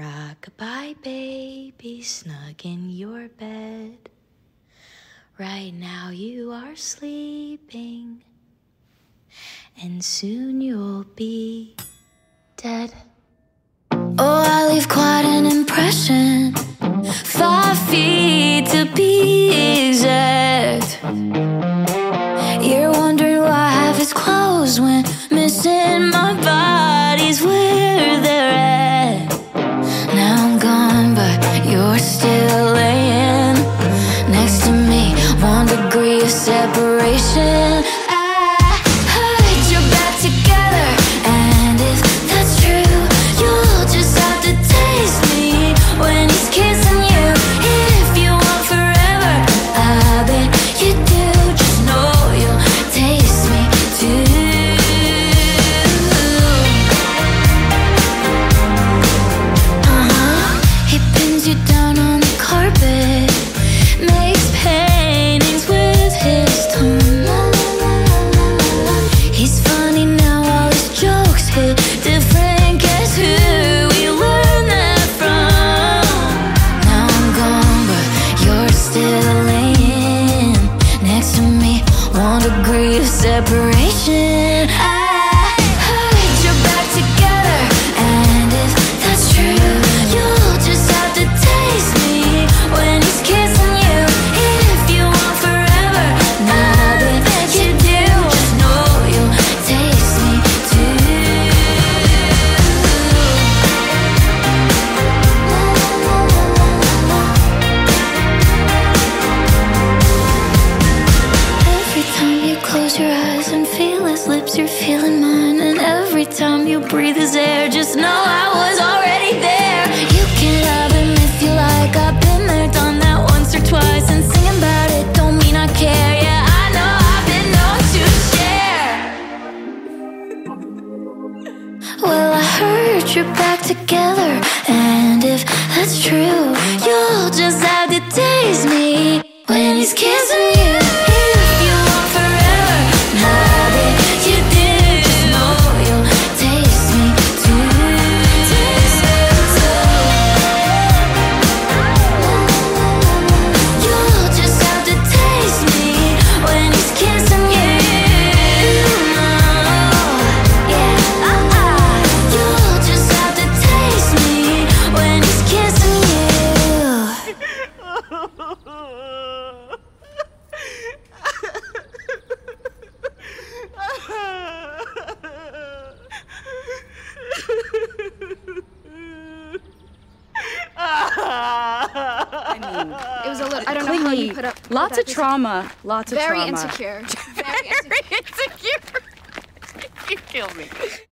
Rockabye baby, snug in your bed. Right now you are sleeping, and soon you'll be dead. Oh, I leave quite an impression. Five feet of separation. Degree your eyes and feel his lips, you're feeling mine. And every time you breathe his air, just know I was already there. You can have him if you like. I've been there, done that once or twice. And singing about it don't mean I care. Yeah, I know I've been known to share. Well, I heard you're back together. And if that's true, you'll just have to taste me when he's kissing you. Little. I don't know how you put up. put Lots of trauma. Lots of Very trauma. insecure. Very insecure. Very insecure. you kill me.